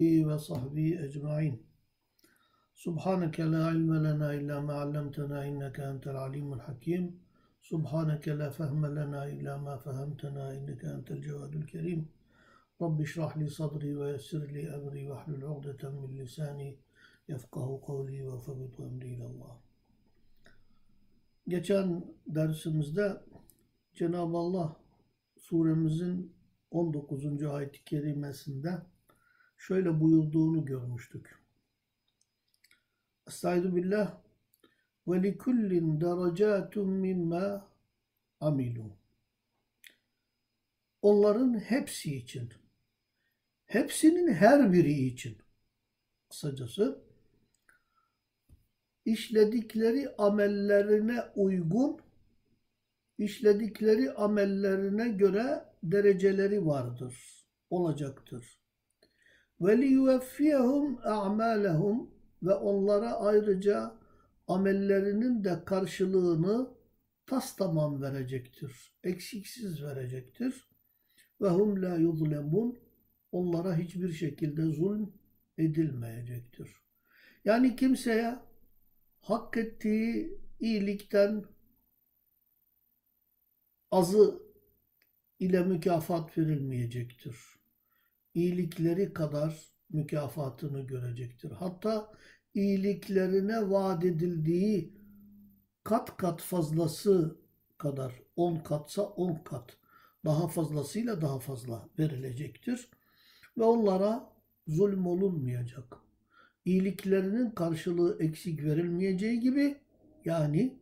ve sahbihi ecmain. Subhaneke la ilme lena illa ma allamtena inneke entel alimul hakim. Subhaneke la fehme lena illa ma fehemtena inneke entel cevadul kerim. Rabbi şrah li sadri ve yessir li emri ve hlul ugdeten min lisani yefkahu kavli ve febitu emri ilallah. Geçen dersimizde Cenab-ı Allah suremizin 19. ayet-i kerimesinde şöyle buyurduğunu görmüştük. Estaizu billah ve likullin derecatun mimma amilu. Onların hepsi için, hepsinin her biri için, kısacası işledikleri amellerine uygun, işledikleri amellerine göre dereceleri vardır, olacaktır. Ve liyuvaffiyehum a'malehum ve onlara ayrıca amellerinin de karşılığını tas tamam verecektir. Eksiksiz verecektir. Ve hum la onlara hiçbir şekilde zulm edilmeyecektir. Yani kimseye hak ettiği iyilikten azı ile mükafat verilmeyecektir. İyilikleri kadar mükafatını görecektir. Hatta iyiliklerine vaat edildiği kat kat fazlası kadar 10 katsa 10 kat daha fazlasıyla daha fazla verilecektir. Ve onlara zulüm olunmayacak. İyiliklerinin karşılığı eksik verilmeyeceği gibi yani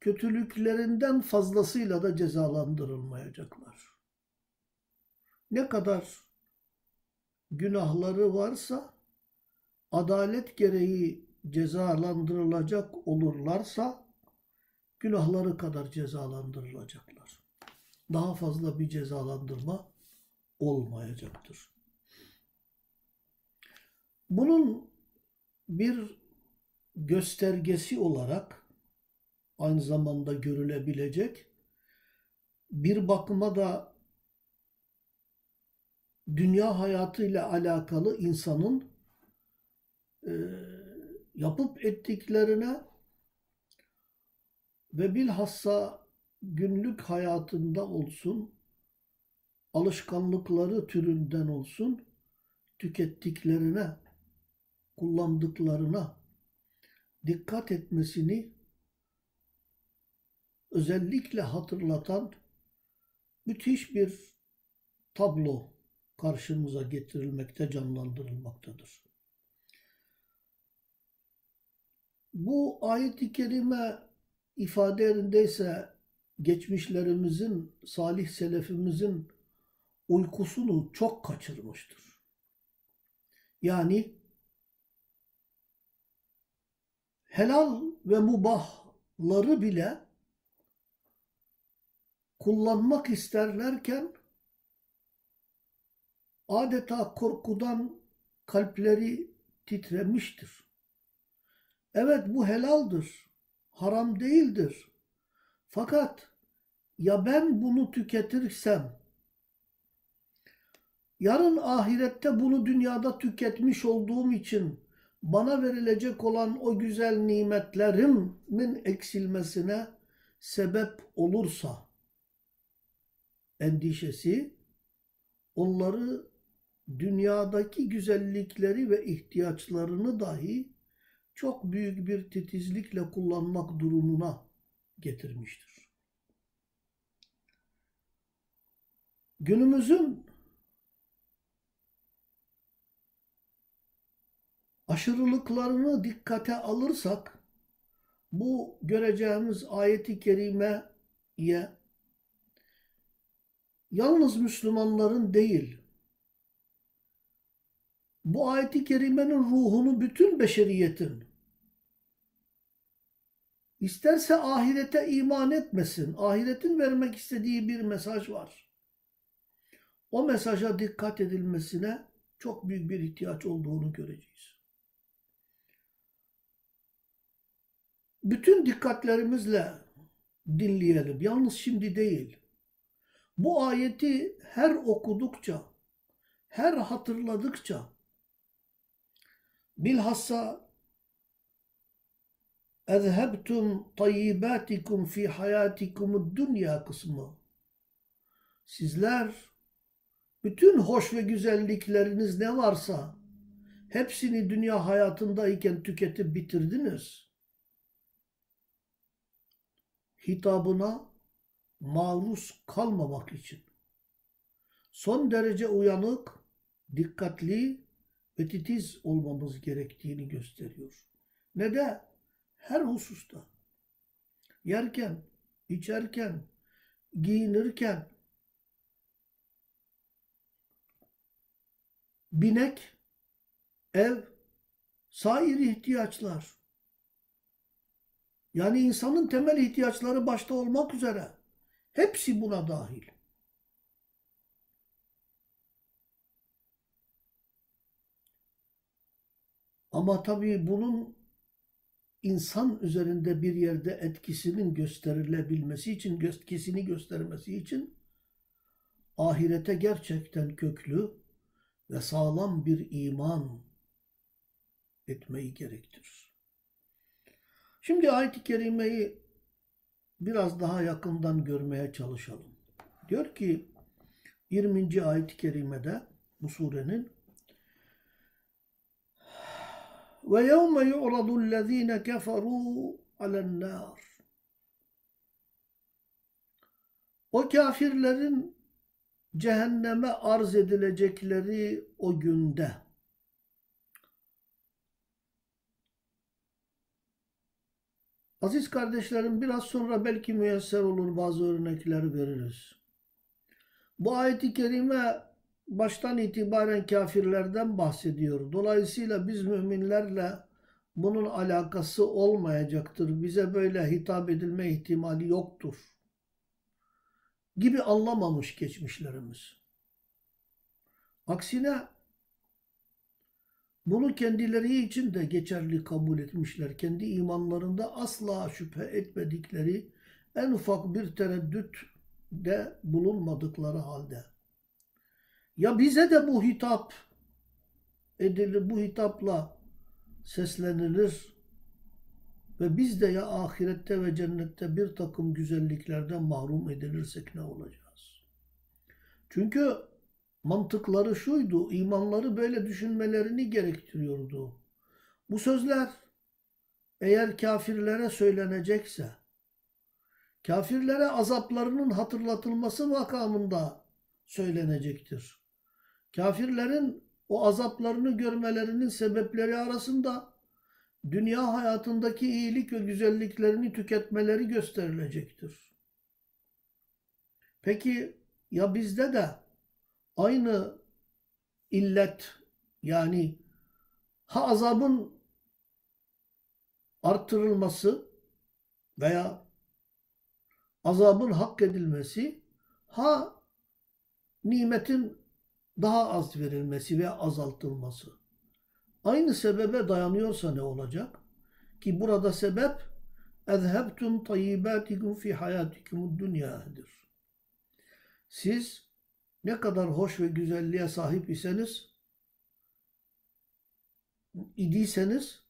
kötülüklerinden fazlasıyla da cezalandırılmayacaklar. Ne kadar günahları varsa adalet gereği cezalandırılacak olurlarsa günahları kadar cezalandırılacaklar. Daha fazla bir cezalandırma olmayacaktır. Bunun bir göstergesi olarak aynı zamanda görülebilecek bir bakıma da dünya hayatıyla alakalı insanın e, yapıp ettiklerine ve bilhassa günlük hayatında olsun, alışkanlıkları türünden olsun, tükettiklerine, kullandıklarına dikkat etmesini özellikle hatırlatan müthiş bir tablo karşımıza getirilmekte, canlandırılmaktadır. Bu ayet-i kerime ifade yerindeyse geçmişlerimizin, salih selefimizin uykusunu çok kaçırmıştır. Yani helal ve mubahları bile kullanmak isterlerken adeta korkudan kalpleri titremiştir. Evet bu helaldir, haram değildir. Fakat ya ben bunu tüketirsem, yarın ahirette bunu dünyada tüketmiş olduğum için bana verilecek olan o güzel nimetlerimin eksilmesine sebep olursa endişesi onları dünyadaki güzellikleri ve ihtiyaçlarını dahi çok büyük bir titizlikle kullanmak durumuna getirmiştir. Günümüzün aşırılıklarını dikkate alırsak bu göreceğimiz ayeti kerimeye yalnız Müslümanların değil bu ayeti kerimenin ruhunu bütün beşeriyetin isterse ahirete iman etmesin, ahiretin vermek istediği bir mesaj var. O mesaja dikkat edilmesine çok büyük bir ihtiyaç olduğunu göreceğiz. Bütün dikkatlerimizle dinleyelim. Yalnız şimdi değil. Bu ayeti her okudukça her hatırladıkça bilhassa اَذْهَبْتُمْ طَيِّبَاتِكُمْ فِي حَيَاتِكُمُ dünya kısmı. Sizler bütün hoş ve güzellikleriniz ne varsa hepsini dünya hayatındayken tüketip bitirdiniz. Hitabına maruz kalmamak için. Son derece uyanık, dikkatli ve titiz olmamız gerektiğini gösteriyor. Ne de her hususta. Yerken, içerken, giyinirken, binek, ev, sair ihtiyaçlar. Yani insanın temel ihtiyaçları başta olmak üzere hepsi buna dahil. Ama tabii bunun insan üzerinde bir yerde etkisinin gösterilebilmesi için, etkisini göstermesi için ahirete gerçekten köklü ve sağlam bir iman etmeyi gerektirir. Şimdi ayet-i kerimeyi biraz daha yakından görmeye çalışalım. Diyor ki 20. ayet-i kerimede bu surenin ve yevme yu'radu allazine keferu alen nar O kafirlerin cehenneme arz edilecekleri o günde Aziz kardeşlerim biraz sonra belki müyesser olur bazı örnekler veririz. Bu ayet-i kerime baştan itibaren kafirlerden bahsediyor. Dolayısıyla biz müminlerle bunun alakası olmayacaktır. Bize böyle hitap edilme ihtimali yoktur. Gibi anlamamış geçmişlerimiz. Aksine bunu kendileri için de geçerli kabul etmişler. Kendi imanlarında asla şüphe etmedikleri en ufak bir tereddüt de bulunmadıkları halde. Ya bize de bu hitap edilir, bu hitapla seslenilir ve biz de ya ahirette ve cennette bir takım güzelliklerden mahrum edilirsek ne olacağız? Çünkü mantıkları şuydu, imanları böyle düşünmelerini gerektiriyordu. Bu sözler eğer kafirlere söylenecekse, kafirlere azaplarının hatırlatılması makamında söylenecektir. Kafirlerin o azaplarını görmelerinin sebepleri arasında dünya hayatındaki iyilik ve güzelliklerini tüketmeleri gösterilecektir. Peki ya bizde de aynı illet yani ha azabın arttırılması veya azabın hak edilmesi ha nimetin daha az verilmesi veya azaltılması. Aynı sebebe dayanıyorsa ne olacak? Ki burada sebep اَذْهَبْتُمْ طَيِّبَاتِكُمْ فِي حَيَاتِكُمُ dünya'dır. Siz ne kadar hoş ve güzelliğe sahip iseniz, idiyseniz,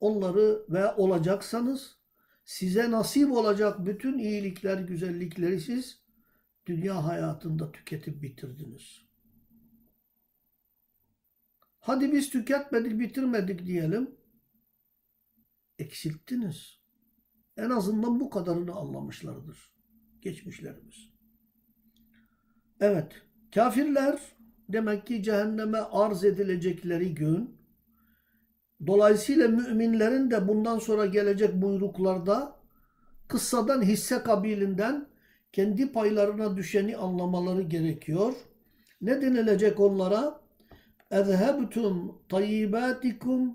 onları ve olacaksanız, size nasip olacak bütün iyilikler, güzellikleri siz dünya hayatında tüketip bitirdiniz. Hadi biz tüketmedik, bitirmedik diyelim. Eksilttiniz. En azından bu kadarını anlamışlardır geçmişlerimiz. Evet, kafirler demek ki cehenneme arz edilecekleri gün, dolayısıyla müminlerin de bundan sonra gelecek buyruklarda kıssadan hisse kabilinden kendi paylarına düşeni anlamaları gerekiyor. Ne denilecek onlara? اَذْهَبْتُمْ طَيِّبَاتِكُمْ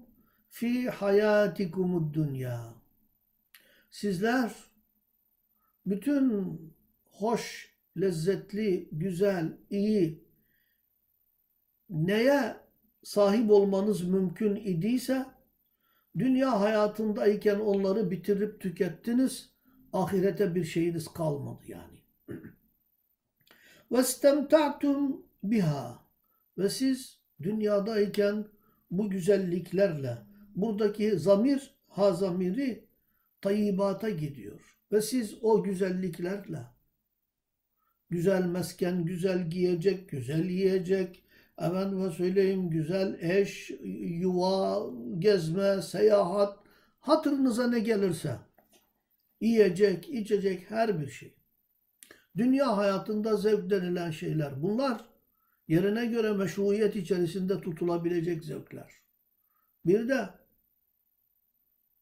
fi hayatikumud dünya. Sizler bütün hoş, lezzetli, güzel, iyi neye sahip olmanız mümkün idiyse dünya hayatındayken onları bitirip tükettiniz. Ahirete bir şeyiniz kalmadı yani. وَاسْتَمْتَعْتُمْ biha Ve siz dünyadayken bu güzelliklerle buradaki zamir ha zamiri tayyibata gidiyor. Ve siz o güzelliklerle güzel mesken, güzel giyecek, güzel yiyecek, efendime söyleyeyim güzel eş, yuva, gezme, seyahat, hatırınıza ne gelirse, yiyecek, içecek her bir şey. Dünya hayatında zevk denilen şeyler bunlar yerine göre meşruiyet içerisinde tutulabilecek zevkler. Bir de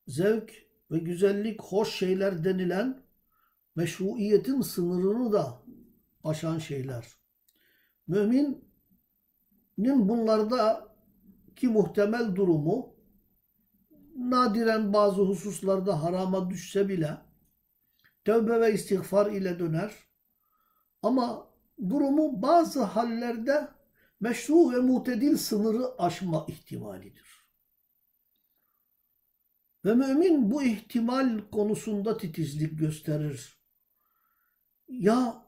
zevk ve güzellik, hoş şeyler denilen meşruiyetin sınırını da aşan şeyler. Müminin bunlarda ki muhtemel durumu nadiren bazı hususlarda harama düşse bile tövbe ve istiğfar ile döner. Ama durumu bazı hallerde meşru ve mutedil sınırı aşma ihtimalidir. Ve mümin bu ihtimal konusunda titizlik gösterir. Ya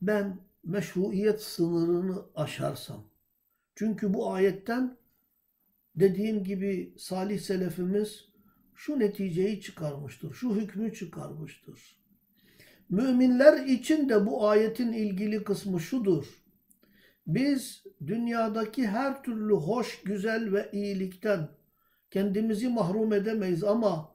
ben meşruiyet sınırını aşarsam. Çünkü bu ayetten dediğim gibi salih selefimiz şu neticeyi çıkarmıştır, şu hükmü çıkarmıştır. Müminler için de bu ayetin ilgili kısmı şudur. Biz dünyadaki her türlü hoş, güzel ve iyilikten kendimizi mahrum edemeyiz ama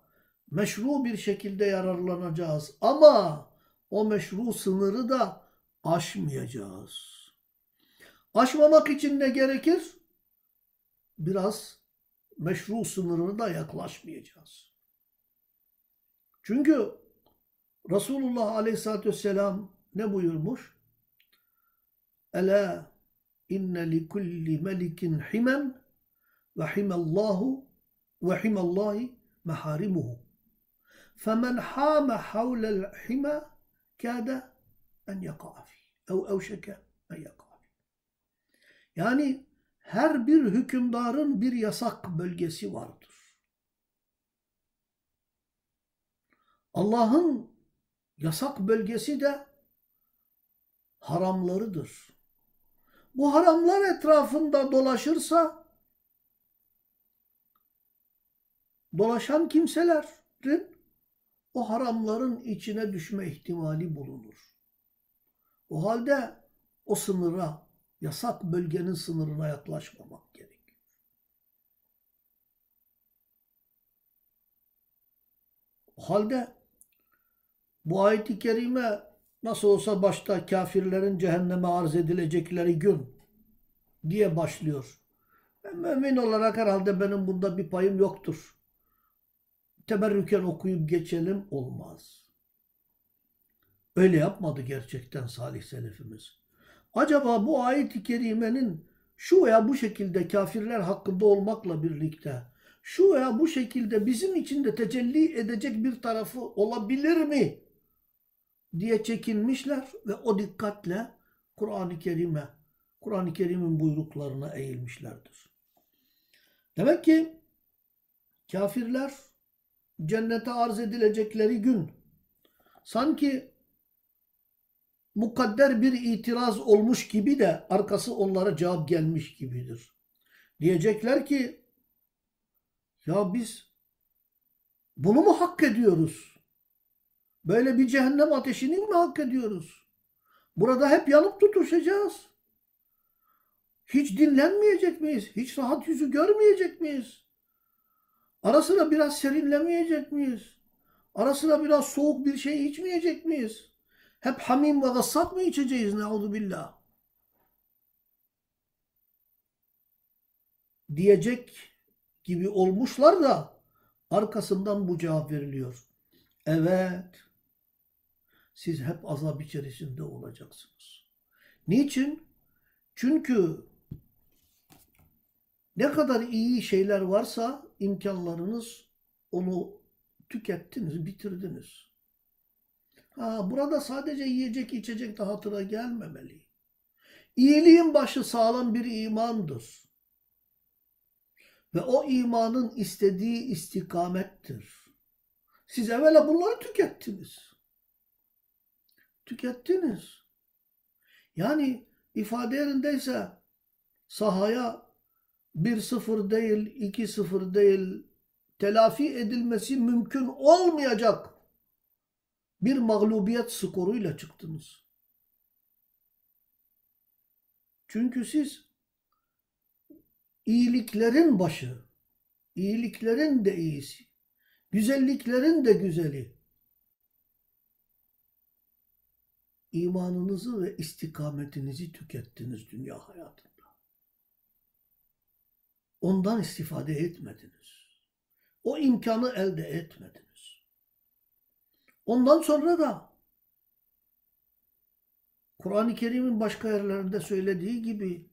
meşru bir şekilde yararlanacağız. Ama o meşru sınırı da aşmayacağız. Aşmamak için ne gerekir? Biraz meşru sınırını da yaklaşmayacağız. Çünkü Resulullah Aleyhisselatü Vesselam ne buyurmuş? Ela inne li kulli melikin himen ve himallahu ve himallahi meharimuhu. Femen hâme havlel hima kâde en yaka'a fi. Ev evşeke en yaka'a. Yani her bir hükümdarın bir yasak bölgesi vardır. Allah'ın yasak bölgesi de haramlarıdır. Bu haramlar etrafında dolaşırsa dolaşan kimselerin o haramların içine düşme ihtimali bulunur. O halde o sınıra, yasak bölgenin sınırına yaklaşmamak gerekir. O halde bu ayet-i kerime nasıl olsa başta kafirlerin cehenneme arz edilecekleri gün diye başlıyor. Ben mümin olarak herhalde benim bunda bir payım yoktur. Teberrüken okuyup geçelim olmaz. Öyle yapmadı gerçekten salih selefimiz. Acaba bu ayet-i kerimenin şu veya bu şekilde kafirler hakkında olmakla birlikte şu veya bu şekilde bizim için de tecelli edecek bir tarafı olabilir mi? Diye çekinmişler ve o dikkatle Kur'an-ı Kerim'e, Kur'an-ı Kerim'in buyruklarına eğilmişlerdir. Demek ki kafirler cennete arz edilecekleri gün sanki mukadder bir itiraz olmuş gibi de arkası onlara cevap gelmiş gibidir. Diyecekler ki ya biz bunu mu hak ediyoruz? Böyle bir cehennem ateşini mi hak ediyoruz? Burada hep yanıp tutuşacağız. Hiç dinlenmeyecek miyiz? Hiç rahat yüzü görmeyecek miyiz? Ara sıra biraz serinlemeyecek miyiz? Ara sıra biraz soğuk bir şey içmeyecek miyiz? Hep hamim ve gassat mı içeceğiz? Neuzu billah. Diyecek gibi olmuşlar da arkasından bu cevap veriliyor. Evet. Siz hep azap içerisinde olacaksınız. Niçin? Çünkü ne kadar iyi şeyler varsa imkanlarınız onu tükettiniz, bitirdiniz. Ha, burada sadece yiyecek içecek de hatıra gelmemeli. İyiliğin başı sağlam bir imandır. Ve o imanın istediği istikamettir. Siz evvela bunları tükettiniz. Tükettiniz. Yani ifade yerindeyse sahaya 1-0 değil, 2-0 değil telafi edilmesi mümkün olmayacak bir mağlubiyet skoruyla çıktınız. Çünkü siz iyiliklerin başı, iyiliklerin de iyisi, güzelliklerin de güzeli, imanınızı ve istikametinizi tükettiniz dünya hayatında. Ondan istifade etmediniz. O imkanı elde etmediniz. Ondan sonra da Kur'an-ı Kerim'in başka yerlerinde söylediği gibi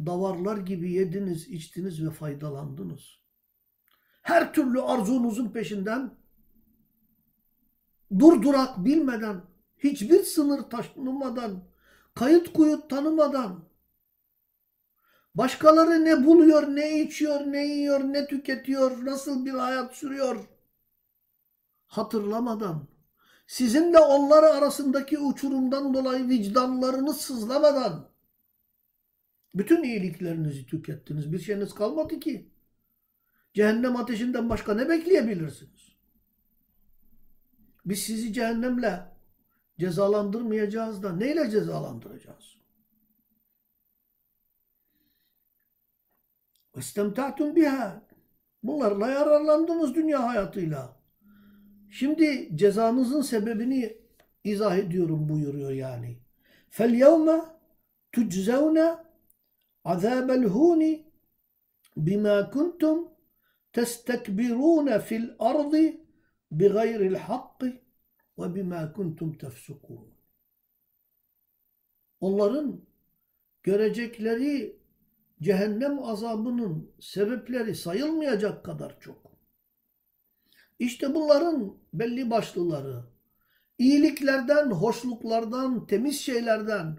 davarlar gibi yediniz, içtiniz ve faydalandınız. Her türlü arzunuzun peşinden durdurak bilmeden, hiçbir sınır taşınmadan, kayıt kuyut tanımadan, başkaları ne buluyor, ne içiyor, ne yiyor, ne tüketiyor, nasıl bir hayat sürüyor hatırlamadan, sizinle onlar arasındaki uçurumdan dolayı vicdanlarınız sızlamadan bütün iyiliklerinizi tükettiniz. Bir şeyiniz kalmadı ki. Cehennem ateşinden başka ne bekleyebilirsiniz? Biz sizi cehennemle cezalandırmayacağız da neyle cezalandıracağız? İstemta'tum biha. Bunlarla yararlandınız dünya hayatıyla. Şimdi cezanızın sebebini izah ediyorum buyuruyor yani. فَالْيَوْمَ تُجْزَوْنَ عَذَابَ الْهُونِ بِمَا كُنْتُمْ تَسْتَكْبِرُونَ فِي الْأَرْضِ بِغَيْرِ الْحَقِّ ve bima kuntum tefsukun. Onların görecekleri cehennem azabının sebepleri sayılmayacak kadar çok. İşte bunların belli başlıları, iyiliklerden, hoşluklardan, temiz şeylerden,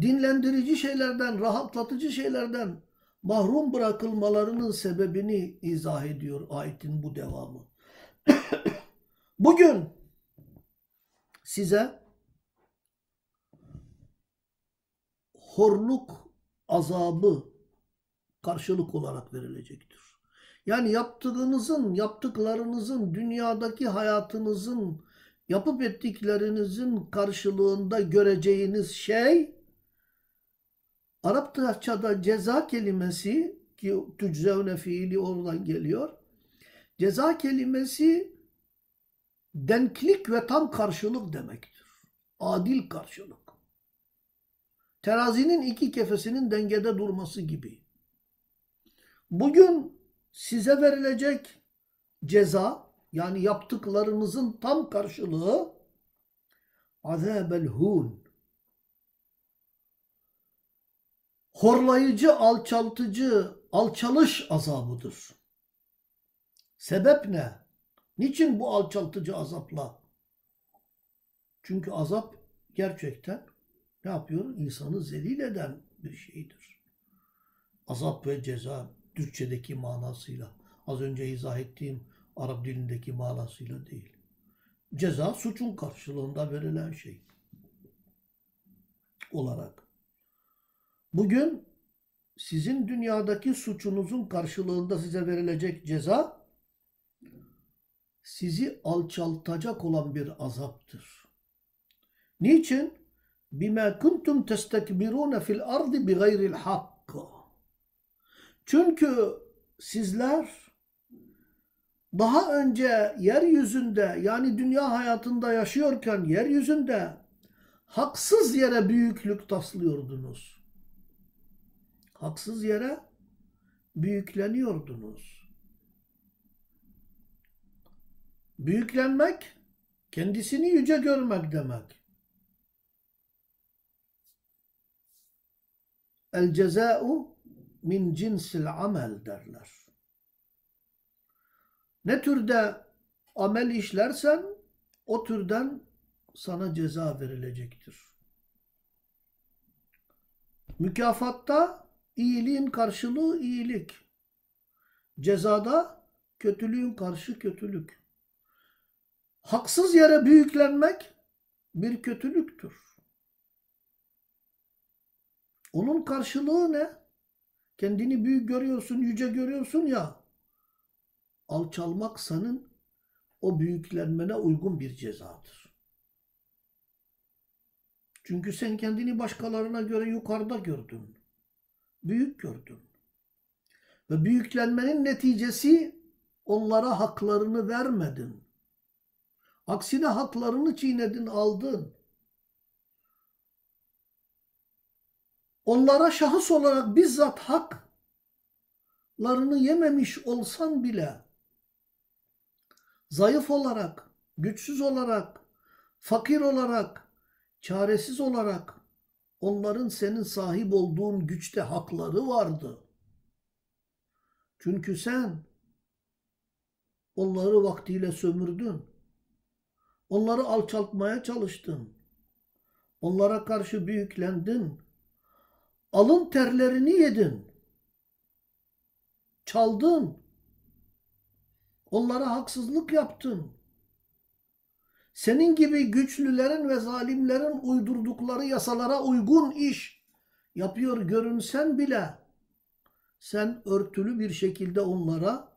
dinlendirici şeylerden, rahatlatıcı şeylerden mahrum bırakılmalarının sebebini izah ediyor ayetin bu devamı. Bugün size horluk azabı karşılık olarak verilecektir. Yani yaptığınızın, yaptıklarınızın, dünyadaki hayatınızın, yapıp ettiklerinizin karşılığında göreceğiniz şey Arapçada ceza kelimesi ki tüczevne fiili oradan geliyor. Ceza kelimesi denklik ve tam karşılık demektir. Adil karşılık. Terazinin iki kefesinin dengede durması gibi. Bugün size verilecek ceza yani yaptıklarınızın tam karşılığı azabel hun horlayıcı, alçaltıcı, alçalış azabıdır. Sebep ne? Niçin bu alçaltıcı azapla? Çünkü azap gerçekten ne yapıyor? İnsanı zelil eden bir şeydir. Azap ve ceza Türkçedeki manasıyla. Az önce izah ettiğim Arap dilindeki manasıyla değil. Ceza suçun karşılığında verilen şey olarak. Bugün sizin dünyadaki suçunuzun karşılığında size verilecek ceza sizi alçaltacak olan bir azaptır. Niçin? Bima kuntum testekbirun fil ardı bi gayril hak. Çünkü sizler daha önce yeryüzünde yani dünya hayatında yaşıyorken yeryüzünde haksız yere büyüklük taslıyordunuz. Haksız yere büyükleniyordunuz. Büyüklenmek kendisini yüce görmek demek. El ceza'u min cinsil amel derler. Ne türde amel işlersen o türden sana ceza verilecektir. Mükafatta iyiliğin karşılığı iyilik. Cezada kötülüğün karşı kötülük. Haksız yere büyüklenmek bir kötülüktür. Onun karşılığı ne? Kendini büyük görüyorsun, yüce görüyorsun ya. Alçalmak senin o büyüklenmene uygun bir cezadır. Çünkü sen kendini başkalarına göre yukarıda gördün. Büyük gördün. Ve büyüklenmenin neticesi onlara haklarını vermedin. Aksine haklarını çiğnedin, aldın. Onlara şahıs olarak bizzat haklarını yememiş olsan bile zayıf olarak, güçsüz olarak, fakir olarak, çaresiz olarak onların senin sahip olduğun güçte hakları vardı. Çünkü sen onları vaktiyle sömürdün. Onları alçaltmaya çalıştın. Onlara karşı büyüklendin. Alın terlerini yedin. Çaldın. Onlara haksızlık yaptın. Senin gibi güçlülerin ve zalimlerin uydurdukları yasalara uygun iş yapıyor görünsen bile sen örtülü bir şekilde onlara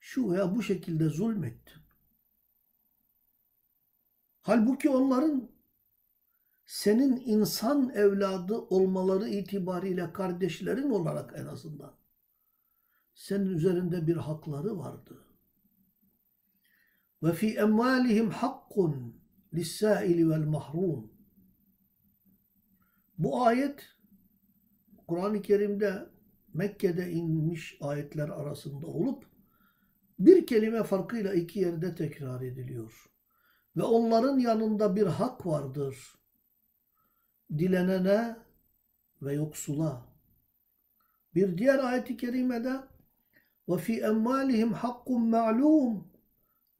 şu veya bu şekilde zulmettin. Halbuki onların senin insan evladı olmaları itibariyle kardeşlerin olarak en azından senin üzerinde bir hakları vardı. Ve fi emvalihim hakkun lis-sâili vel mahrum. Bu ayet Kur'an-ı Kerim'de Mekke'de inmiş ayetler arasında olup bir kelime farkıyla iki yerde tekrar ediliyor. Ve onların yanında bir hak vardır. Dilenene ve yoksula. Bir diğer ayet-i kerimede emvalihim hakkun ma'lum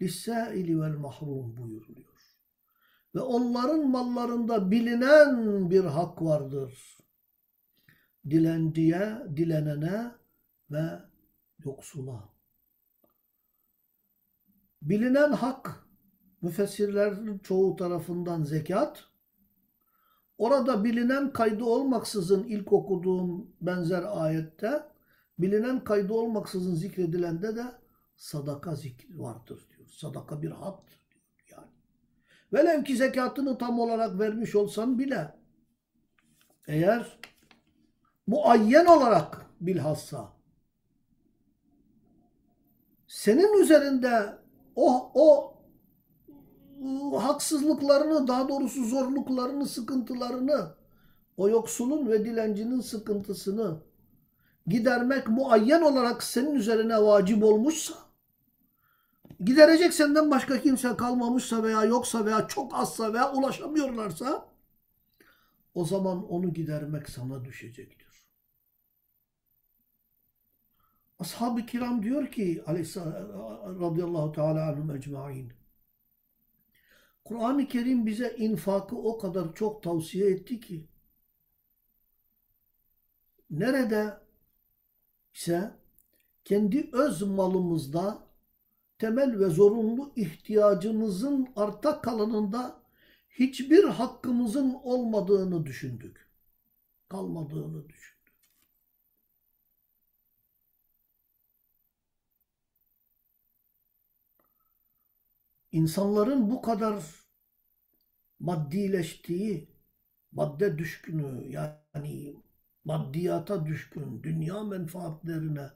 lis-sâili vel mahrum buyuruluyor. Ve onların mallarında bilinen bir hak vardır. Dilenciye, dilenene ve yoksula. Bilinen hak müfessirlerin çoğu tarafından zekat. Orada bilinen kaydı olmaksızın ilk okuduğum benzer ayette bilinen kaydı olmaksızın zikredilende de sadaka zikri vardır diyor. Sadaka bir haktır diyor yani. Velev ki zekatını tam olarak vermiş olsan bile eğer muayyen olarak bilhassa senin üzerinde o, o haksızlıklarını, daha doğrusu zorluklarını, sıkıntılarını, o yoksulun ve dilencinin sıkıntısını gidermek muayyen olarak senin üzerine vacip olmuşsa, giderecek senden başka kimse kalmamışsa veya yoksa veya çok azsa veya ulaşamıyorlarsa, o zaman onu gidermek sana düşecektir. Ashab-ı kiram diyor ki radıyallahu teala anhum ecmain Kur'an-ı Kerim bize infakı o kadar çok tavsiye etti ki nerede ise kendi öz malımızda temel ve zorunlu ihtiyacımızın arta kalanında hiçbir hakkımızın olmadığını düşündük. Kalmadığını düşündük. İnsanların bu kadar maddileştiği, madde düşkünü yani maddiyata düşkün, dünya menfaatlerine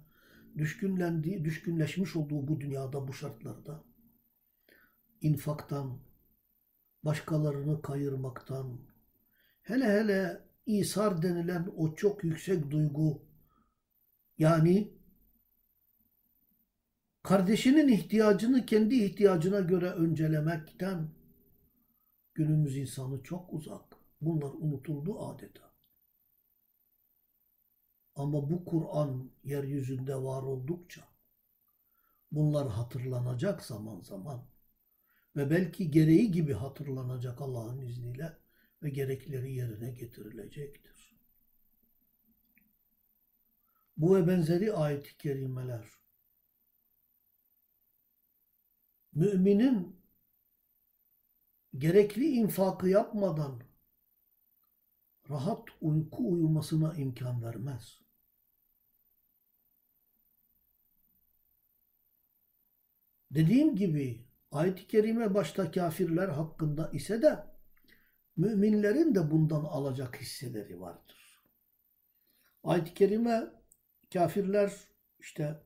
düşkünlendiği, düşkünleşmiş olduğu bu dünyada bu şartlarda infaktan, başkalarını kayırmaktan, hele hele İsar denilen o çok yüksek duygu yani kardeşinin ihtiyacını kendi ihtiyacına göre öncelemekten günümüz insanı çok uzak. Bunlar unutuldu adeta. Ama bu Kur'an yeryüzünde var oldukça bunlar hatırlanacak zaman zaman ve belki gereği gibi hatırlanacak Allah'ın izniyle ve gerekleri yerine getirilecektir. Bu ve benzeri ayet-i kerimeler müminin gerekli infakı yapmadan rahat uyku uyumasına imkan vermez. Dediğim gibi ayet-i kerime başta kafirler hakkında ise de müminlerin de bundan alacak hisseleri vardır. Ayet-i kerime kafirler işte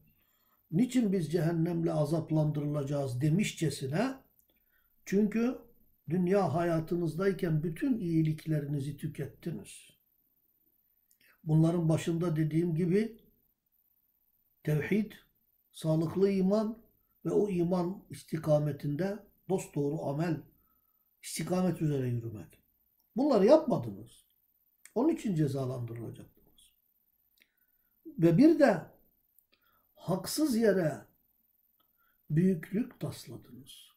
niçin biz cehennemle azaplandırılacağız demişçesine çünkü dünya hayatınızdayken bütün iyiliklerinizi tükettiniz. Bunların başında dediğim gibi tevhid, sağlıklı iman ve o iman istikametinde dosdoğru amel, istikamet üzere yürümek. Bunları yapmadınız. Onun için cezalandırılacaktınız. Ve bir de haksız yere büyüklük tasladınız.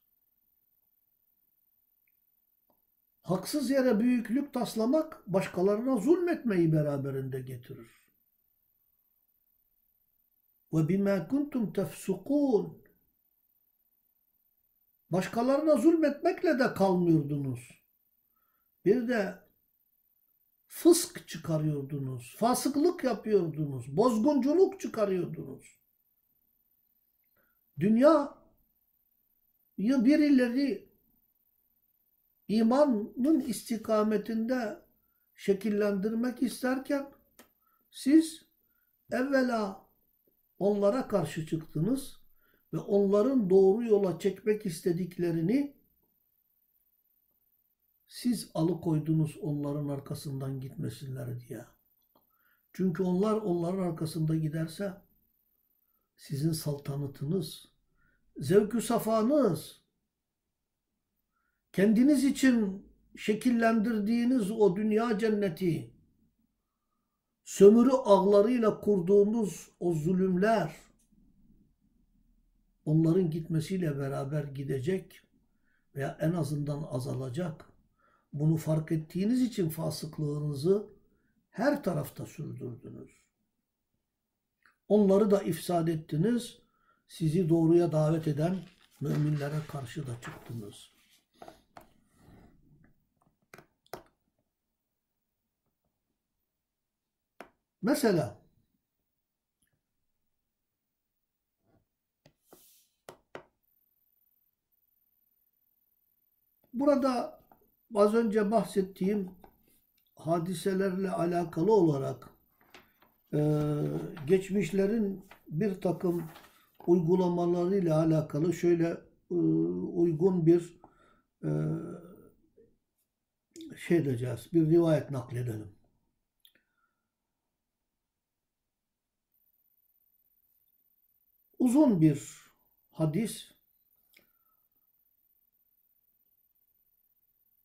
Haksız yere büyüklük taslamak başkalarına zulmetmeyi beraberinde getirir. Ve bima kuntum tefsukun Başkalarına zulmetmekle de kalmıyordunuz. Bir de fısk çıkarıyordunuz, fasıklık yapıyordunuz, bozgunculuk çıkarıyordunuz. Dünya birileri imanın istikametinde şekillendirmek isterken siz evvela onlara karşı çıktınız ve onların doğru yola çekmek istediklerini siz alıkoydunuz onların arkasından gitmesinler diye. Çünkü onlar onların arkasında giderse sizin saltanatınız, zevkü safanız, kendiniz için şekillendirdiğiniz o dünya cenneti, sömürü ağlarıyla kurduğunuz o zulümler, onların gitmesiyle beraber gidecek veya en azından azalacak. Bunu fark ettiğiniz için fasıklığınızı her tarafta sürdürdünüz. Onları da ifsad ettiniz. Sizi doğruya davet eden müminlere karşı da çıktınız. Mesela Burada az önce bahsettiğim hadiselerle alakalı olarak geçmişlerin bir takım uygulamalarıyla alakalı şöyle e, uygun bir e, şey edeceğiz, bir rivayet nakledelim. Uzun bir hadis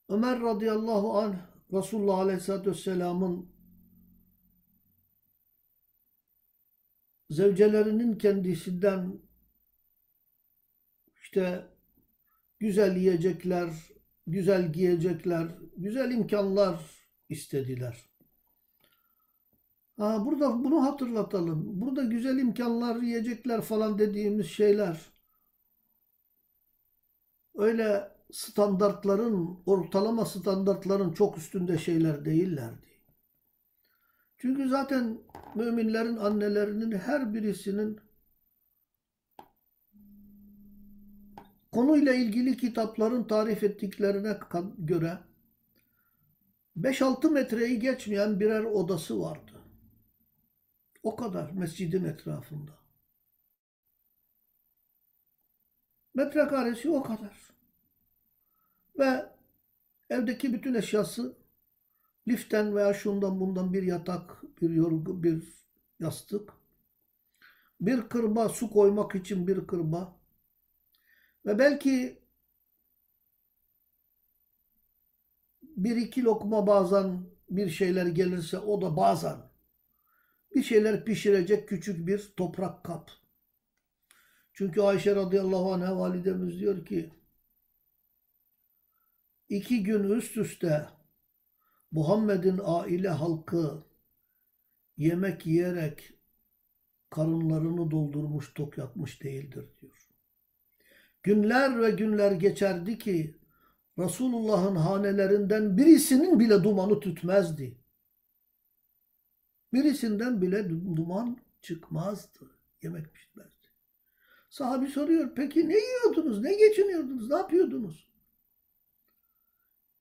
Ömer radıyallahu anh Resulullah aleyhissalatü vesselamın zevcelerinin kendisinden işte güzel yiyecekler, güzel giyecekler, güzel imkanlar istediler. Ha, burada bunu hatırlatalım. Burada güzel imkanlar, yiyecekler falan dediğimiz şeyler öyle standartların, ortalama standartların çok üstünde şeyler değillerdi. Çünkü zaten müminlerin annelerinin her birisinin konuyla ilgili kitapların tarif ettiklerine göre 5-6 metreyi geçmeyen birer odası vardı. O kadar mescidin etrafında. Metrekaresi o kadar. Ve evdeki bütün eşyası liften veya şundan bundan bir yatak, bir yorgu, bir yastık, bir kırba, su koymak için bir kırba ve belki bir iki lokma bazen bir şeyler gelirse o da bazen bir şeyler pişirecek küçük bir toprak kap. Çünkü Ayşe radıyallahu anh validemiz diyor ki iki gün üst üste Muhammed'in aile halkı yemek yiyerek karınlarını doldurmuş tok yatmış değildir diyor. Günler ve günler geçerdi ki Resulullah'ın hanelerinden birisinin bile dumanı tütmezdi. Birisinden bile duman çıkmazdı. Yemek pişmezdi. Sahabi soruyor, peki ne yiyordunuz, ne geçiniyordunuz, ne yapıyordunuz?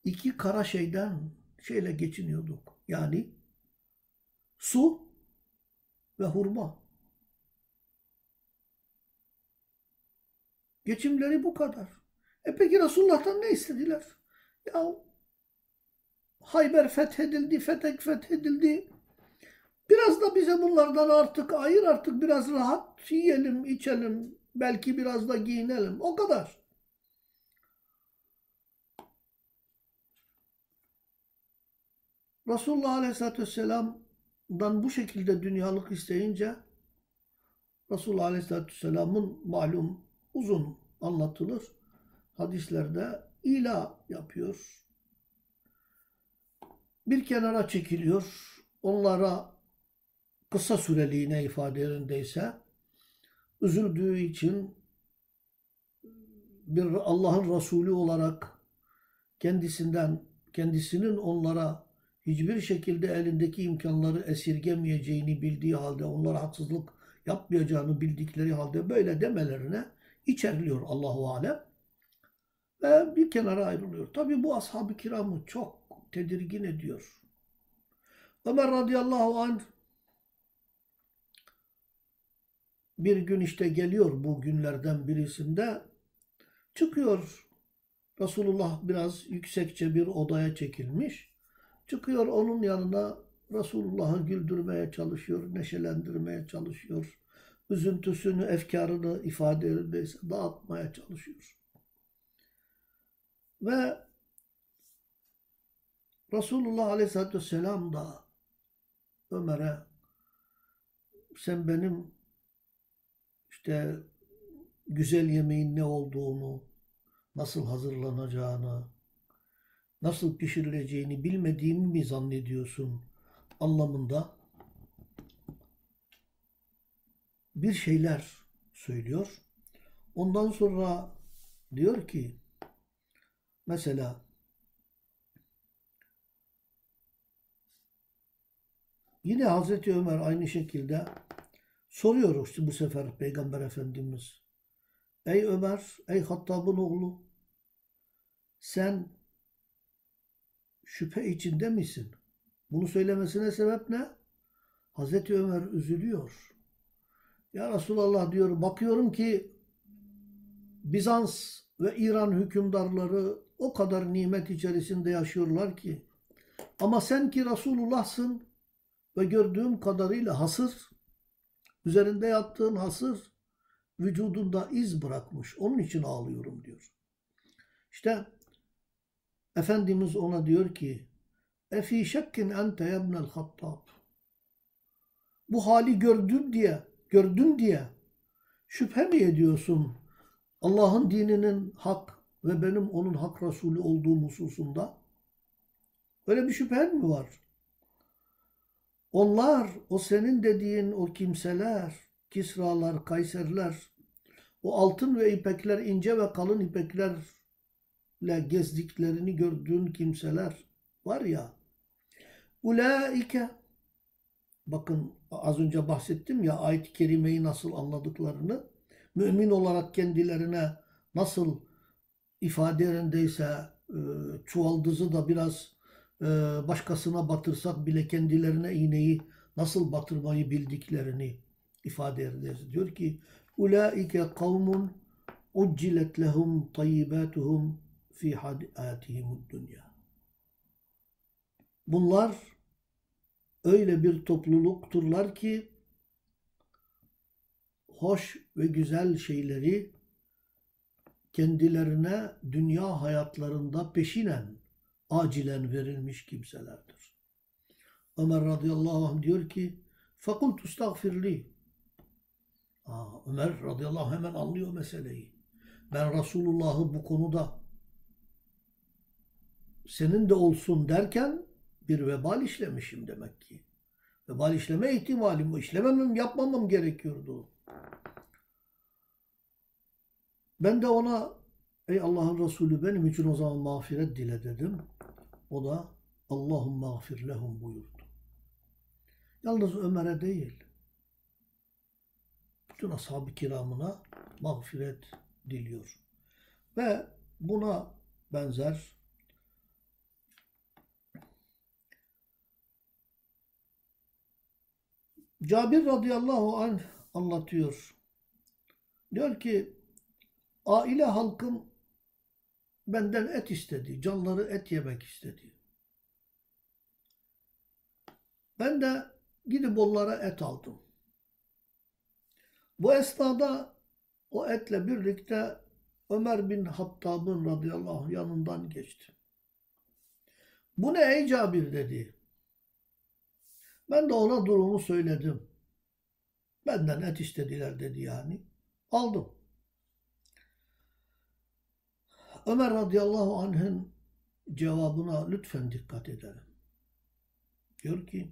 İki kara şeyden şeyle geçiniyorduk. Yani su ve hurma. Geçimleri bu kadar. E peki Resulullah'tan ne istediler? Ya Hayber fethedildi, Fetek fethedildi. Biraz da bize bunlardan artık ayır artık biraz rahat yiyelim, içelim. Belki biraz da giyinelim. O kadar. Resulullah Aleyhisselatü Vesselam'dan bu şekilde dünyalık isteyince Resulullah Aleyhisselatü Vesselam'ın malum uzun anlatılır. Hadislerde ila yapıyor. Bir kenara çekiliyor. Onlara kısa süreliğine ifade yerindeyse üzüldüğü için bir Allah'ın Resulü olarak kendisinden kendisinin onlara hiçbir şekilde elindeki imkanları esirgemeyeceğini bildiği halde onlara haksızlık yapmayacağını bildikleri halde böyle demelerine içerliyor Allahu alem ve bir kenara ayrılıyor. Tabi bu ashab-ı kiramı çok tedirgin ediyor. Ömer radıyallahu anh bir gün işte geliyor bu günlerden birisinde çıkıyor Resulullah biraz yüksekçe bir odaya çekilmiş. Çıkıyor onun yanına Resulullah'ı güldürmeye çalışıyor, neşelendirmeye çalışıyor üzüntüsünü, efkarını ifade edilmeyse dağıtmaya çalışıyor. Ve Resulullah Aleyhisselatü Vesselam da Ömer'e sen benim işte güzel yemeğin ne olduğunu, nasıl hazırlanacağını, nasıl pişirileceğini bilmediğimi mi zannediyorsun anlamında bir şeyler söylüyor. Ondan sonra diyor ki mesela yine Hazreti Ömer aynı şekilde soruyor işte bu sefer Peygamber Efendimiz Ey Ömer, ey Hattab'ın oğlu sen şüphe içinde misin? Bunu söylemesine sebep ne? Hazreti Ömer üzülüyor. Ya Resulallah diyor bakıyorum ki Bizans ve İran hükümdarları o kadar nimet içerisinde yaşıyorlar ki ama sen ki Resulullah'sın ve gördüğüm kadarıyla hasır üzerinde yattığın hasır vücudunda iz bırakmış. Onun için ağlıyorum diyor. İşte Efendimiz ona diyor ki Efi şekkin ente yebnel hattab bu hali gördüm diye gördün diye şüphe mi ediyorsun Allah'ın dininin hak ve benim onun hak Resulü olduğum hususunda? Öyle bir şüphen mi var? Onlar, o senin dediğin o kimseler, Kisralar, Kayserler, o altın ve ipekler, ince ve kalın ipeklerle gezdiklerini gördüğün kimseler var ya, ulaike bakın az önce bahsettim ya ayet-i kerimeyi nasıl anladıklarını mümin olarak kendilerine nasıl ifade yerindeyse e, çuvaldızı da biraz e, başkasına batırsak bile kendilerine iğneyi nasıl batırmayı bildiklerini ifade yerindeyse. Diyor ki ulaike kavmun uccilet lehum tayyibatuhum fi hayatihimud dünya. Bunlar öyle bir toplulukturlar ki hoş ve güzel şeyleri kendilerine dünya hayatlarında peşinen, acilen verilmiş kimselerdir. Ömer radıyallahu anh diyor ki فَقُلْتُ اسْتَغْفِرْ Aa, Ömer radıyallahu anh hemen anlıyor meseleyi. Ben Resulullah'ı bu konuda senin de olsun derken bir vebal işlemişim demek ki. Vebal işleme ihtimalim, işlememem, yapmamam gerekiyordu. Ben de ona ey Allah'ın Resulü benim için o zaman mağfiret dile dedim. O da Allahum mağfir lehum buyurdu. Yalnız Ömer'e değil, bütün ashab-ı kiramına mağfiret diliyor. Ve buna benzer Cabir radıyallahu anh anlatıyor. Diyor ki aile halkım benden et istedi. Canları et yemek istedi. Ben de gidip onlara et aldım. Bu esnada o etle birlikte Ömer bin Hattab'ın radıyallahu anh yanından geçti. Bu ne ey Cabir dedi. Ben de ona durumu söyledim. Benden et istediler dedi yani. Aldım. Ömer radıyallahu anh'ın cevabına lütfen dikkat edelim. Diyor ki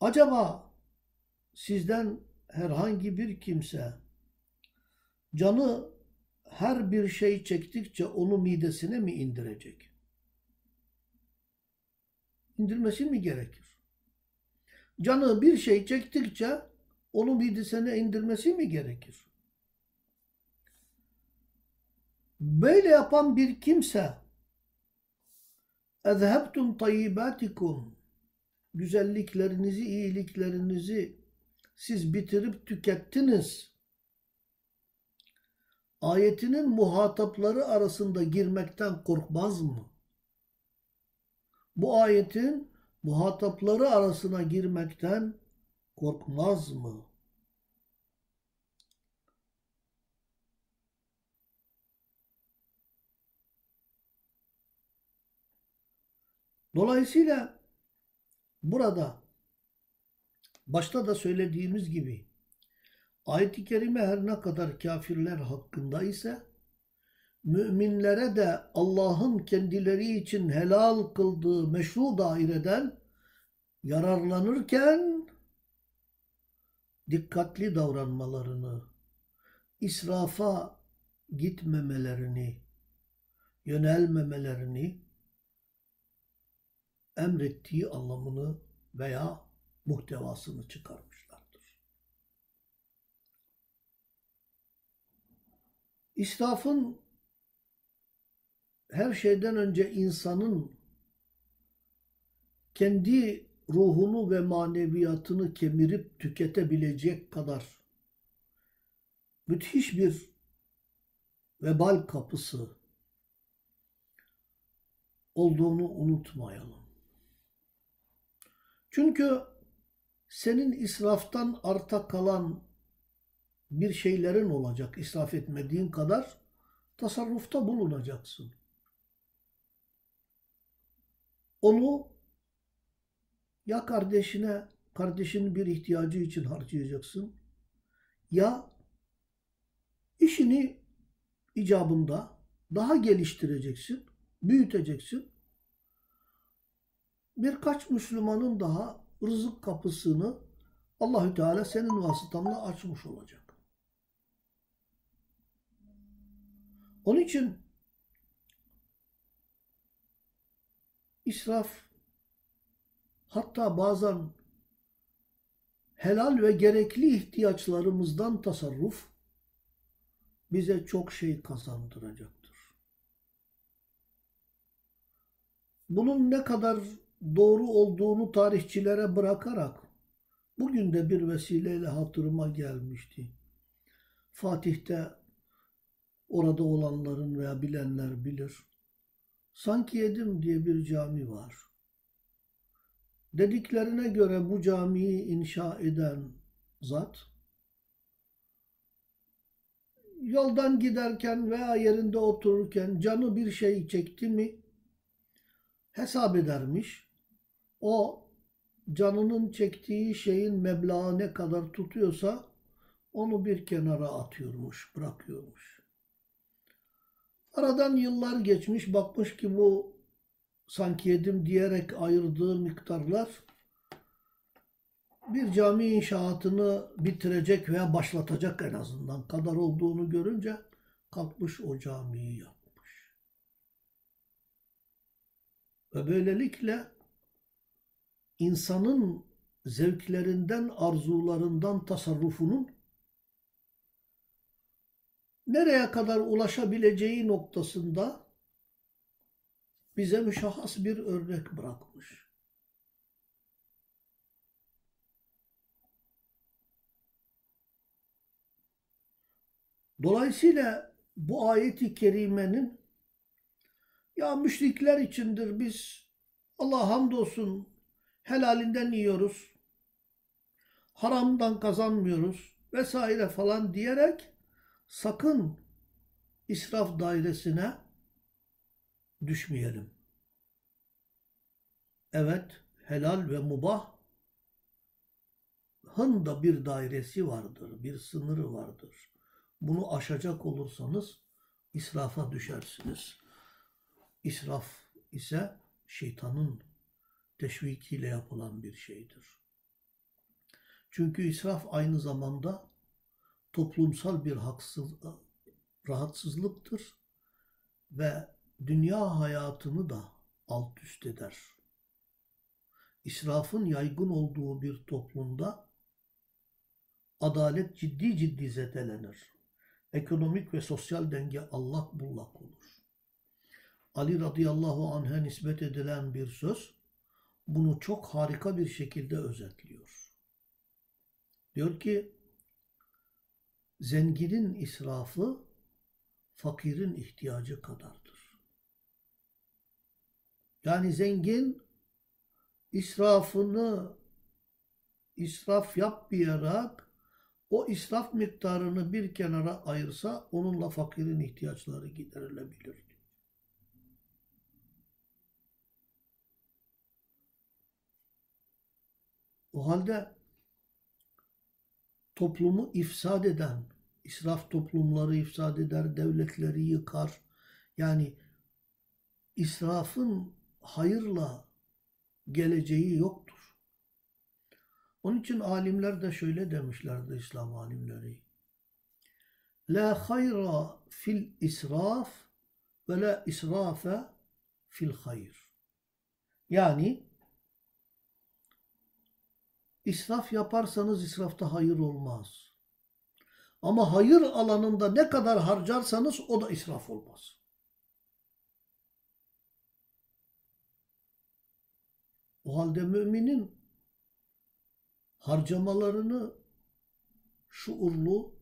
acaba sizden herhangi bir kimse canı her bir şey çektikçe onu midesine mi indirecek? İndirmesi mi gerekir? Canı bir şey çektikçe onu midesine indirmesi mi gerekir? Böyle yapan bir kimse اَذْهَبْتُمْ طَيِّبَاتِكُمْ Güzelliklerinizi, iyiliklerinizi siz bitirip tükettiniz. Ayetinin muhatapları arasında girmekten korkmaz mı? Bu ayetin muhatapları arasına girmekten korkmaz mı? Dolayısıyla burada başta da söylediğimiz gibi ayet-i kerime her ne kadar kafirler hakkında ise müminlere de Allah'ın kendileri için helal kıldığı meşru daireden yararlanırken dikkatli davranmalarını, israfa gitmemelerini, yönelmemelerini emrettiği anlamını veya muhtevasını çıkarmışlardır. İsrafın her şeyden önce insanın kendi ruhunu ve maneviyatını kemirip tüketebilecek kadar müthiş bir vebal kapısı olduğunu unutmayalım. Çünkü senin israftan arta kalan bir şeylerin olacak israf etmediğin kadar tasarrufta bulunacaksın. Onu ya kardeşine, kardeşinin bir ihtiyacı için harcayacaksın ya işini icabında daha geliştireceksin, büyüteceksin. Birkaç Müslümanın daha rızık kapısını Allahü Teala senin vasıtanla açmış olacak. Onun için israf hatta bazen helal ve gerekli ihtiyaçlarımızdan tasarruf bize çok şey kazandıracaktır. Bunun ne kadar doğru olduğunu tarihçilere bırakarak bugün de bir vesileyle hatırıma gelmişti. Fatih'te orada olanların veya bilenler bilir. Sanki Yedim diye bir cami var. Dediklerine göre bu camiyi inşa eden zat yoldan giderken veya yerinde otururken canı bir şey çekti mi hesap edermiş. O canının çektiği şeyin meblağı ne kadar tutuyorsa onu bir kenara atıyormuş, bırakıyormuş. Aradan yıllar geçmiş, bakmış ki bu sanki yedim diyerek ayırdığı miktarlar bir cami inşaatını bitirecek veya başlatacak en azından kadar olduğunu görünce kalkmış o camiyi yapmış. Ve böylelikle insanın zevklerinden, arzularından tasarrufunun nereye kadar ulaşabileceği noktasında bize müşahhas bir örnek bırakmış. Dolayısıyla bu ayeti kerimenin ya müşrikler içindir biz Allah hamdolsun helalinden yiyoruz, haramdan kazanmıyoruz vesaire falan diyerek sakın israf dairesine düşmeyelim. Evet, helal ve mubah hın da bir dairesi vardır, bir sınırı vardır. Bunu aşacak olursanız israfa düşersiniz. İsraf ise şeytanın teşvikiyle yapılan bir şeydir. Çünkü israf aynı zamanda toplumsal bir haksız, rahatsızlıktır ve dünya hayatını da alt üst eder. İsrafın yaygın olduğu bir toplumda adalet ciddi ciddi zedelenir. Ekonomik ve sosyal denge allak bullak olur. Ali radıyallahu anh'a nispet edilen bir söz bunu çok harika bir şekilde özetliyor. Diyor ki zenginin israfı fakirin ihtiyacı kadardır. Yani zengin israfını israf yapmayarak o israf miktarını bir kenara ayırsa onunla fakirin ihtiyaçları giderilebilir. O halde toplumu ifsad eden, israf toplumları ifsad eder, devletleri yıkar. Yani israfın hayırla geleceği yoktur. Onun için alimler de şöyle demişlerdi İslam alimleri. La hayra fil israf ve la israfe fil hayr. Yani İsraf yaparsanız israfta hayır olmaz. Ama hayır alanında ne kadar harcarsanız o da israf olmaz. O halde müminin harcamalarını şuurlu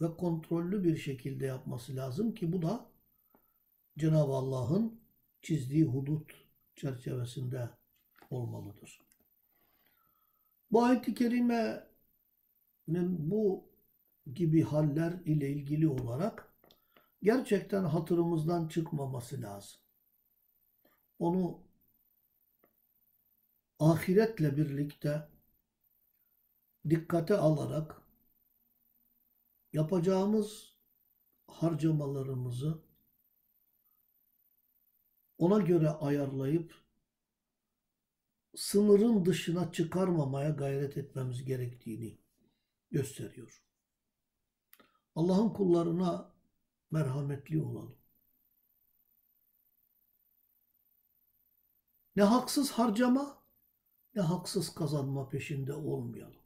ve kontrollü bir şekilde yapması lazım ki bu da Cenab-ı Allah'ın çizdiği hudut çerçevesinde olmalıdır. Bu ayet-i kerimenin bu gibi haller ile ilgili olarak gerçekten hatırımızdan çıkmaması lazım. Onu ahiretle birlikte dikkate alarak yapacağımız harcamalarımızı ona göre ayarlayıp sınırın dışına çıkarmamaya gayret etmemiz gerektiğini gösteriyor. Allah'ın kullarına merhametli olalım. Ne haksız harcama ne haksız kazanma peşinde olmayalım.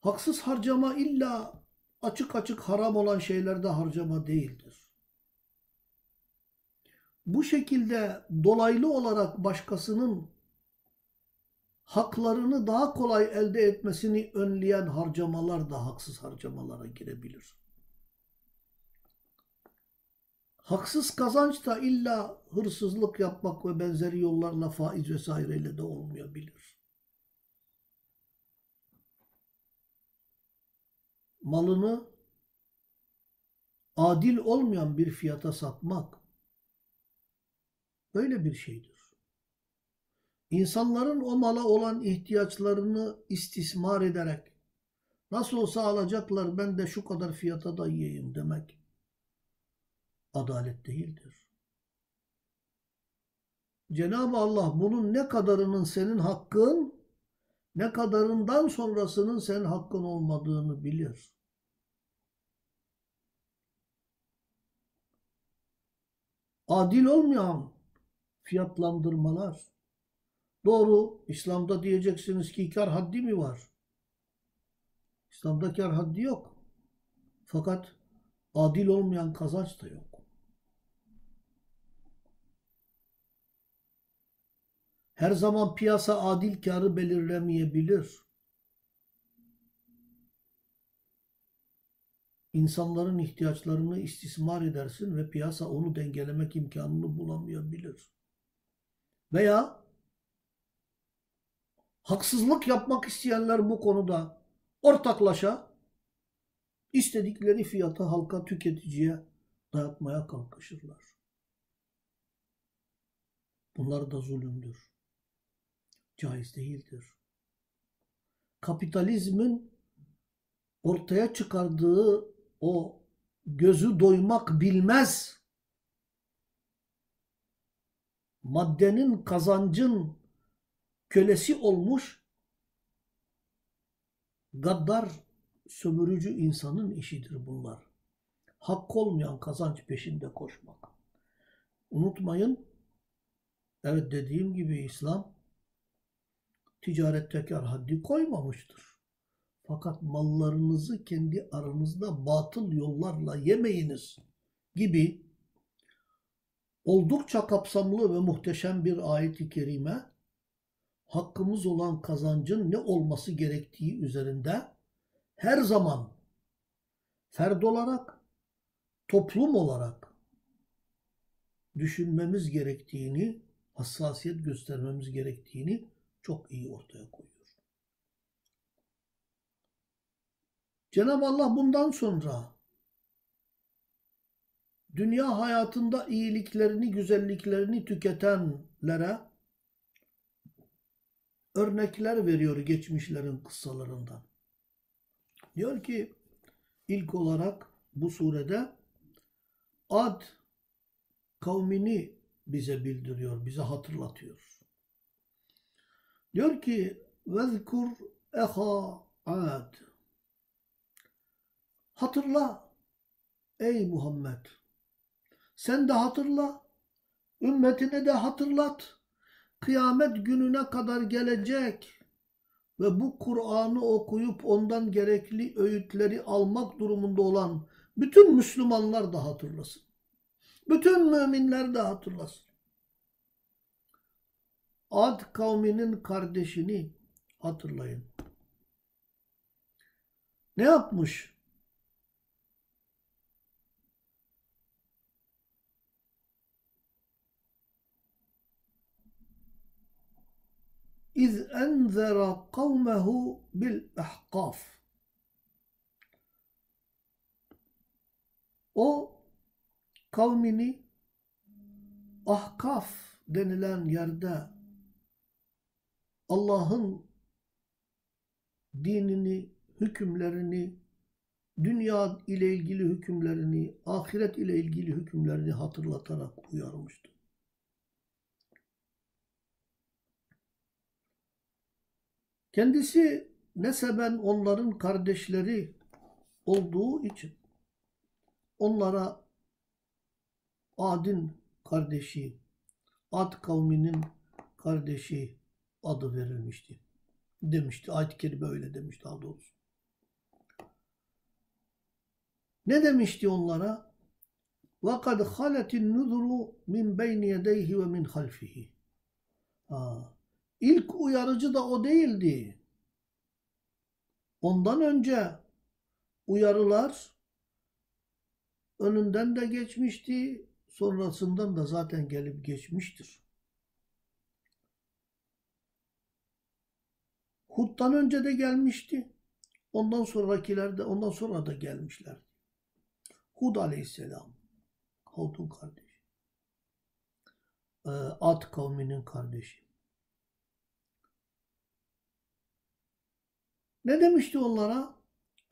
Haksız harcama illa açık açık haram olan şeylerde harcama değildir bu şekilde dolaylı olarak başkasının haklarını daha kolay elde etmesini önleyen harcamalar da haksız harcamalara girebilir. Haksız kazanç da illa hırsızlık yapmak ve benzeri yollarla faiz vesaireyle de olmayabilir. Malını adil olmayan bir fiyata satmak Böyle bir şeydir. İnsanların o mala olan ihtiyaçlarını istismar ederek nasıl olsa alacaklar ben de şu kadar fiyata da yiyeyim demek adalet değildir. Cenab-ı Allah bunun ne kadarının senin hakkın ne kadarından sonrasının senin hakkın olmadığını bilir. Adil olmayan fiyatlandırmalar. Doğru, İslam'da diyeceksiniz ki kar haddi mi var? İslam'da kar haddi yok. Fakat adil olmayan kazanç da yok. Her zaman piyasa adil karı belirlemeyebilir. İnsanların ihtiyaçlarını istismar edersin ve piyasa onu dengelemek imkanını bulamayabilir. Veya haksızlık yapmak isteyenler bu konuda ortaklaşa istedikleri fiyatı halka tüketiciye dayatmaya kalkışırlar. Bunlar da zulümdür. Caiz değildir. Kapitalizmin ortaya çıkardığı o gözü doymak bilmez maddenin kazancın kölesi olmuş gaddar sömürücü insanın işidir bunlar. Hak olmayan kazanç peşinde koşmak. Unutmayın, evet dediğim gibi İslam ticarette kar haddi koymamıştır. Fakat mallarınızı kendi aranızda batıl yollarla yemeyiniz gibi oldukça kapsamlı ve muhteşem bir ayet-i kerime hakkımız olan kazancın ne olması gerektiği üzerinde her zaman ferd olarak, toplum olarak düşünmemiz gerektiğini, hassasiyet göstermemiz gerektiğini çok iyi ortaya koyuyor. Cenab-ı Allah bundan sonra dünya hayatında iyiliklerini, güzelliklerini tüketenlere örnekler veriyor geçmişlerin kıssalarından. Diyor ki ilk olarak bu surede Ad kavmini bize bildiriyor, bize hatırlatıyor. Diyor ki vezkur eha ad Hatırla ey Muhammed. Sen de hatırla. Ümmetine de hatırlat. Kıyamet gününe kadar gelecek ve bu Kur'an'ı okuyup ondan gerekli öğütleri almak durumunda olan bütün Müslümanlar da hatırlasın. Bütün müminler de hatırlasın. Ad kavminin kardeşini hatırlayın. Ne yapmış? İz enzera kavmehu bil ahkaf. O kavmini ahkaf denilen yerde Allah'ın dinini, hükümlerini, dünya ile ilgili hükümlerini, ahiret ile ilgili hükümlerini hatırlatarak uyarmıştı. Kendisi neseben onların kardeşleri olduğu için onlara Ad'in kardeşi, Ad kavminin kardeşi adı verilmişti. Demişti. Ayet-i Kerime öyle demiş daha doğrusu. Ne demişti onlara? وَقَدْ خَلَتِ النُّذُرُ مِنْ بَيْنِ يَدَيْهِ وَمِنْ خَلْفِهِ ha. İlk uyarıcı da o değildi. Ondan önce uyarılar önünden de geçmişti, sonrasından da zaten gelip geçmiştir. Hud'dan önce de gelmişti. Ondan sonrakiler de ondan sonra da gelmişler. Hud aleyhisselam. Hud'un kardeşi. Ee, Ad kavminin kardeşi. Ne demişti onlara?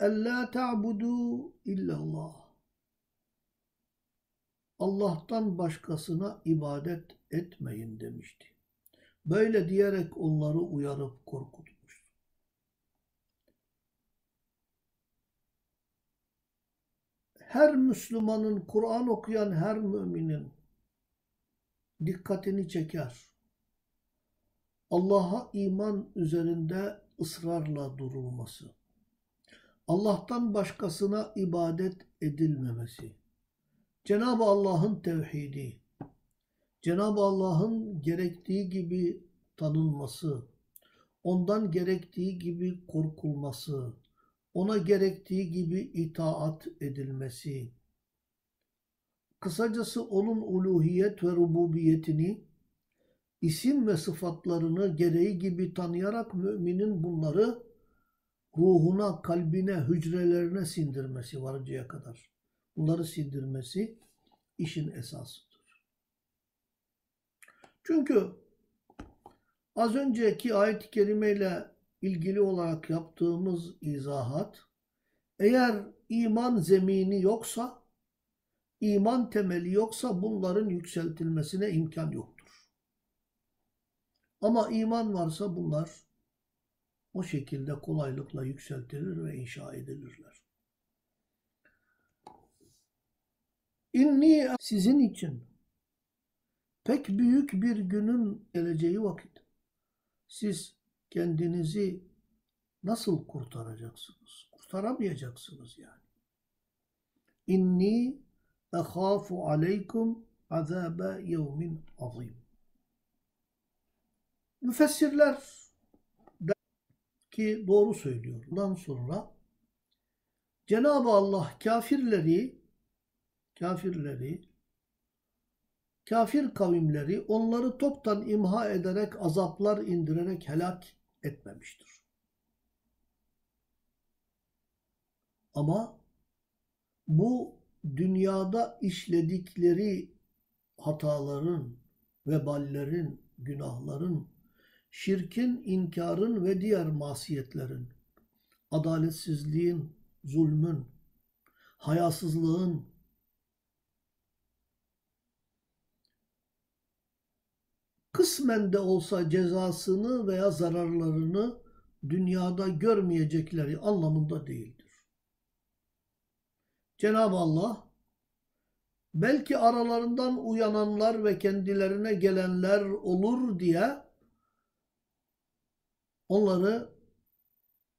Ella ta'budu illallah. Allah'tan başkasına ibadet etmeyin demişti. Böyle diyerek onları uyarıp korkutmuş. Her Müslümanın, Kur'an okuyan her müminin dikkatini çeker. Allah'a iman üzerinde ısrarla durulması. Allah'tan başkasına ibadet edilmemesi. Cenab-ı Allah'ın tevhidi. Cenab-ı Allah'ın gerektiği gibi tanınması, ondan gerektiği gibi korkulması, ona gerektiği gibi itaat edilmesi. Kısacası onun uluhiyet ve rububiyetini, isim ve sıfatlarını gereği gibi tanıyarak müminin bunları ruhuna, kalbine, hücrelerine sindirmesi varıncaya kadar. Bunları sindirmesi işin esasıdır. Çünkü az önceki ayet-i kerimeyle ilgili olarak yaptığımız izahat, eğer iman zemini yoksa, iman temeli yoksa bunların yükseltilmesine imkan yoktur. Ama iman varsa bunlar o şekilde kolaylıkla yükseltilir ve inşa edilirler. İnni sizin için pek büyük bir günün geleceği vakit siz kendinizi nasıl kurtaracaksınız? Kurtaramayacaksınız yani. İnni ehâfu aleykum azâbe yevmin azîm. Müfessirler ki doğru söylüyor. Bundan sonra Cenab-ı Allah kafirleri kafirleri kafir kavimleri onları toptan imha ederek azaplar indirerek helak etmemiştir. Ama bu dünyada işledikleri hataların, veballerin, günahların, şirkin, inkarın ve diğer masiyetlerin, adaletsizliğin, zulmün, hayasızlığın, kısmen de olsa cezasını veya zararlarını dünyada görmeyecekleri anlamında değildir. Cenab-ı Allah belki aralarından uyananlar ve kendilerine gelenler olur diye onları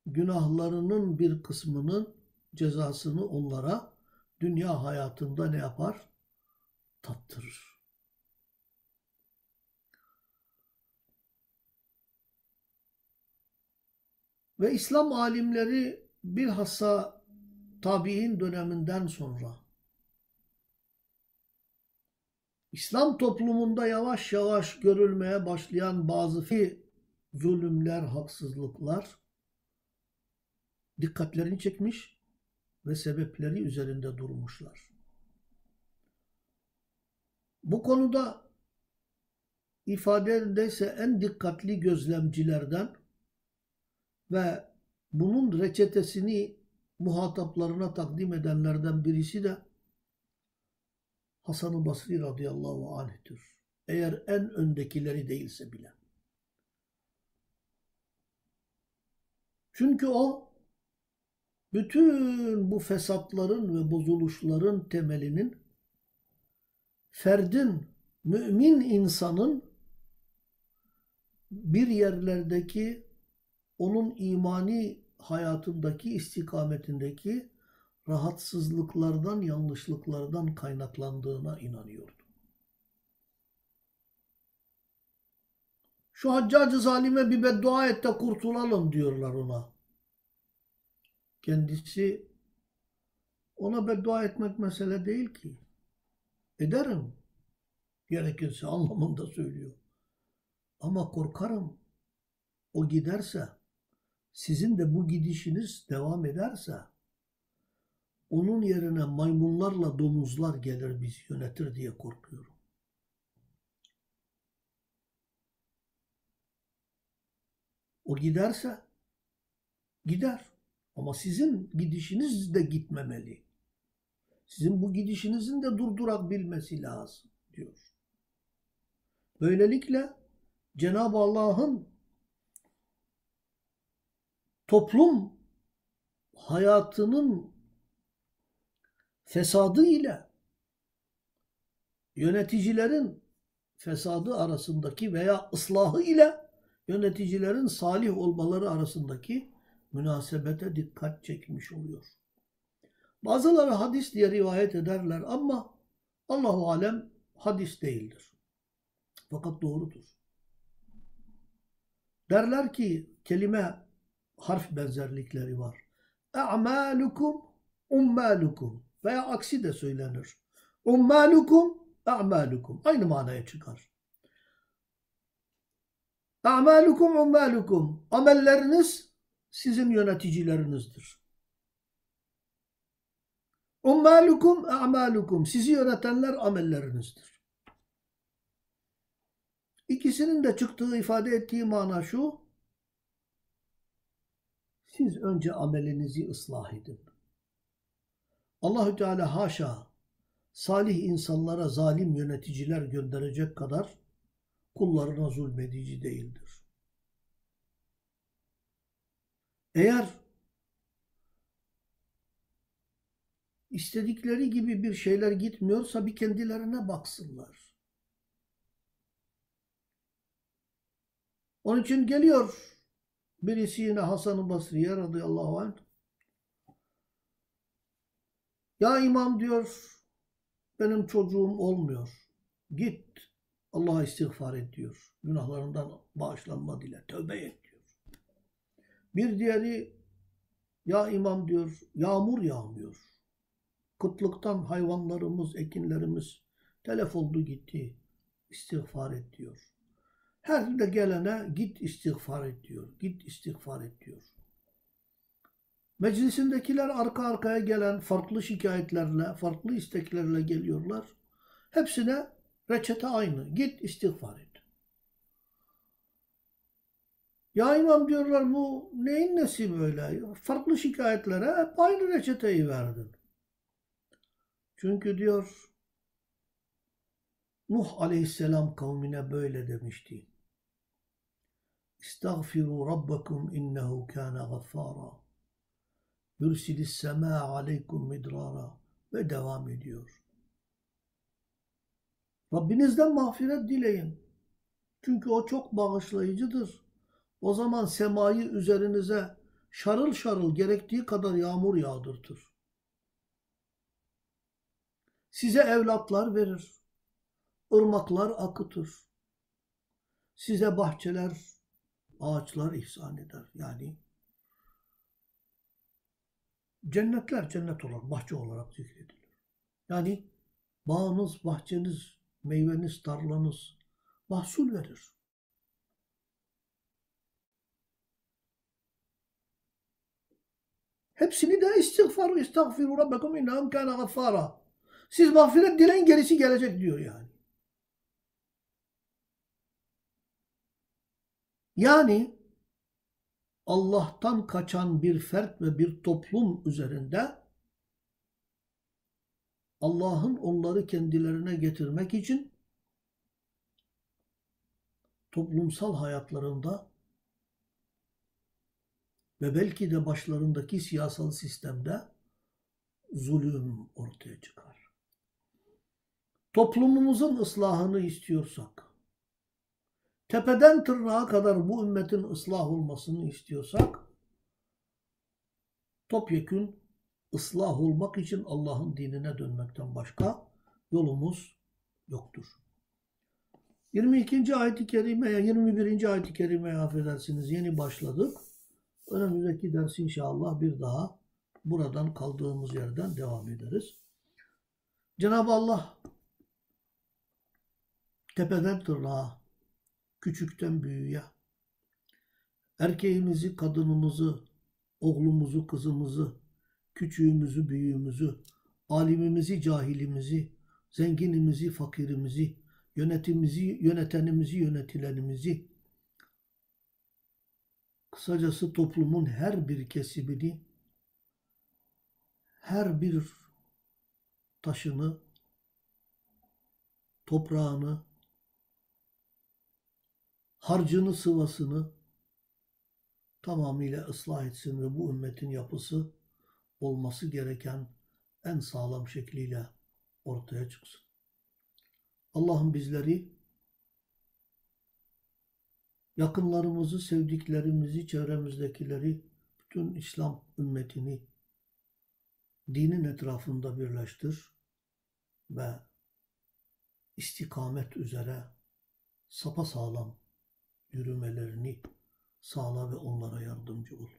günahlarının bir kısmının cezasını onlara dünya hayatında ne yapar? Tattırır. Ve İslam alimleri bilhassa tabi'in döneminden sonra İslam toplumunda yavaş yavaş görülmeye başlayan bazı zulümler, haksızlıklar dikkatlerini çekmiş ve sebepleri üzerinde durmuşlar. Bu konuda ifadedeyse en dikkatli gözlemcilerden ve bunun reçetesini muhataplarına takdim edenlerden birisi de Hasan-ı Basri radıyallahu anh'tür. Eğer en öndekileri değilse bile. Çünkü o bütün bu fesatların ve bozuluşların temelinin ferdin, mümin insanın bir yerlerdeki onun imani hayatındaki istikametindeki rahatsızlıklardan, yanlışlıklardan kaynaklandığına inanıyordu. Şu haccacı zalime bir beddua et de kurtulalım diyorlar ona. Kendisi ona beddua etmek mesele değil ki. Ederim. Gerekirse anlamında söylüyor. Ama korkarım o giderse sizin de bu gidişiniz devam ederse onun yerine maymunlarla domuzlar gelir bizi yönetir diye korkuyorum. O giderse gider. Ama sizin gidişiniz de gitmemeli. Sizin bu gidişinizin de durdurak bilmesi lazım diyor. Böylelikle Cenab-ı Allah'ın toplum hayatının fesadı ile yöneticilerin fesadı arasındaki veya ıslahı ile yöneticilerin salih olmaları arasındaki münasebete dikkat çekmiş oluyor. Bazıları hadis diye rivayet ederler ama Allahu alem hadis değildir. Fakat doğrudur. Derler ki kelime harf benzerlikleri var. E'malukum ummalukum veya aksi de söylenir. Ummalukum e'malukum aynı manaya çıkar. E'malukum ummalukum amelleriniz sizin yöneticilerinizdir. Ummalukum e'malukum sizi yönetenler amellerinizdir. İkisinin de çıktığı ifade ettiği mana şu. Siz önce amelinizi ıslah edin. Allahü Teala haşa salih insanlara zalim yöneticiler gönderecek kadar kullarına zulmedici değildir. Eğer istedikleri gibi bir şeyler gitmiyorsa bir kendilerine baksınlar. Onun için geliyor birisi yine Hasan-ı Basri'ye radıyallahu anh. Ya imam diyor benim çocuğum olmuyor. Git Allah'a istiğfar et diyor. Günahlarından bağışlanma dile. Tövbe et diyor. Bir diğeri ya imam diyor yağmur yağmıyor. Kıtlıktan hayvanlarımız, ekinlerimiz telef oldu gitti. İstiğfar et diyor. Her de gelene git istiğfar et diyor. Git istiğfar et diyor. Meclisindekiler arka arkaya gelen farklı şikayetlerle, farklı isteklerle geliyorlar. Hepsine reçete aynı. Git istiğfar et. Ya imam diyorlar bu neyin nesi böyle? Farklı şikayetlere hep aynı reçeteyi verdin. Çünkü diyor Nuh aleyhisselam kavmine böyle demişti. İstagfiru rabbakum innehu kana gaffara. Yursilis sema aleykum midrara. Ve devam ediyor. Rabbinizden mağfiret dileyin. Çünkü o çok bağışlayıcıdır. O zaman semayı üzerinize şarıl şarıl gerektiği kadar yağmur yağdırtır. Size evlatlar verir. ırmaklar akıtır. Size bahçeler, ağaçlar ihsan eder. Yani cennetler cennet olarak, bahçe olarak zikredilir. Yani bağınız, bahçeniz, meyveniz, tarlanız mahsul verir. Hepsini de istiğfar, istağfiru rabbekum innehum kâne gaffara. Siz mağfiret dileyin gerisi gelecek diyor yani. Yani Allah'tan kaçan bir fert ve bir toplum üzerinde Allah'ın onları kendilerine getirmek için toplumsal hayatlarında ve belki de başlarındaki siyasal sistemde zulüm ortaya çıkar. Toplumumuzun ıslahını istiyorsak, tepeden tırnağa kadar bu ümmetin ıslah olmasını istiyorsak, topyekün ıslah olmak için Allah'ın dinine dönmekten başka yolumuz yoktur. 22. ayet-i kerimeye, 21. ayet-i kerimeye affedersiniz yeni başladık. Önümüzdeki ders inşallah bir daha buradan kaldığımız yerden devam ederiz. Cenab-ı Allah tepeden tırnağa, küçükten büyüğe, erkeğimizi, kadınımızı, oğlumuzu, kızımızı, küçüğümüzü, büyüğümüzü, alimimizi, cahilimizi, zenginimizi, fakirimizi, yönetimizi, yönetenimizi, yönetilenimizi, kısacası toplumun her bir kesibini, her bir taşını, toprağını, harcını, sıvasını tamamıyla ıslah etsin ve bu ümmetin yapısı olması gereken en sağlam şekliyle ortaya çıksın. Allah'ım bizleri yakınlarımızı, sevdiklerimizi, çevremizdekileri, bütün İslam ümmetini dinin etrafında birleştir ve istikamet üzere sapasağlam yürümelerini sağla ve onlara yardımcı ol.